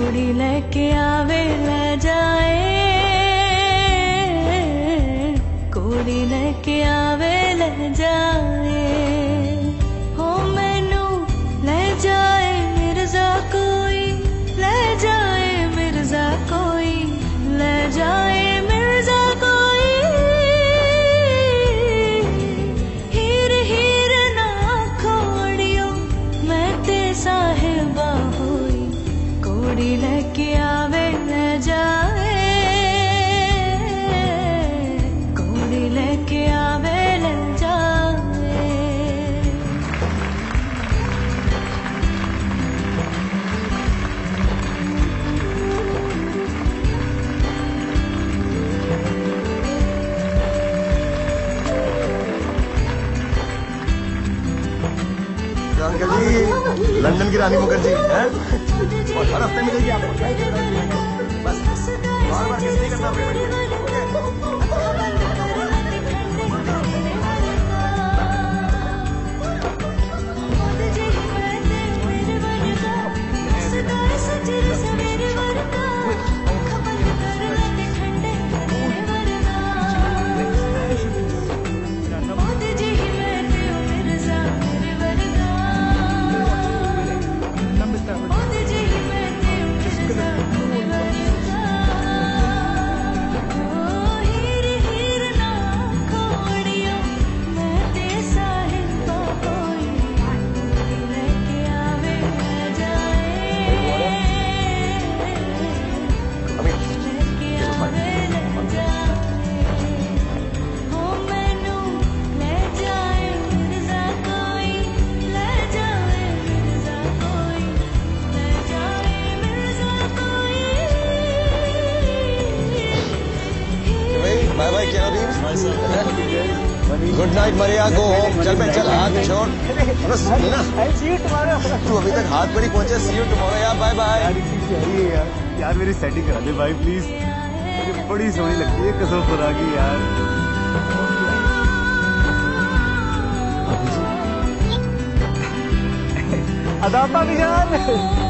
जोड़ी लेके आवेला दिल क्या अंकल जी लंदन की रानी मुखर्जी है? और हर हफ़्ते मिलेगी आपको। Good night Maria go home चल मैं चल. हाथ छोड़ तू अभी तक हाथ पर ही पहुँचे. सी यू टुमारो यार. बाय बाय यार यार. मेरी सेटिंग करा दे, भाई प्लीज़ मुझे बड़ी सोहनी लगती है कसम खुदा की यार. अदापा भी यार.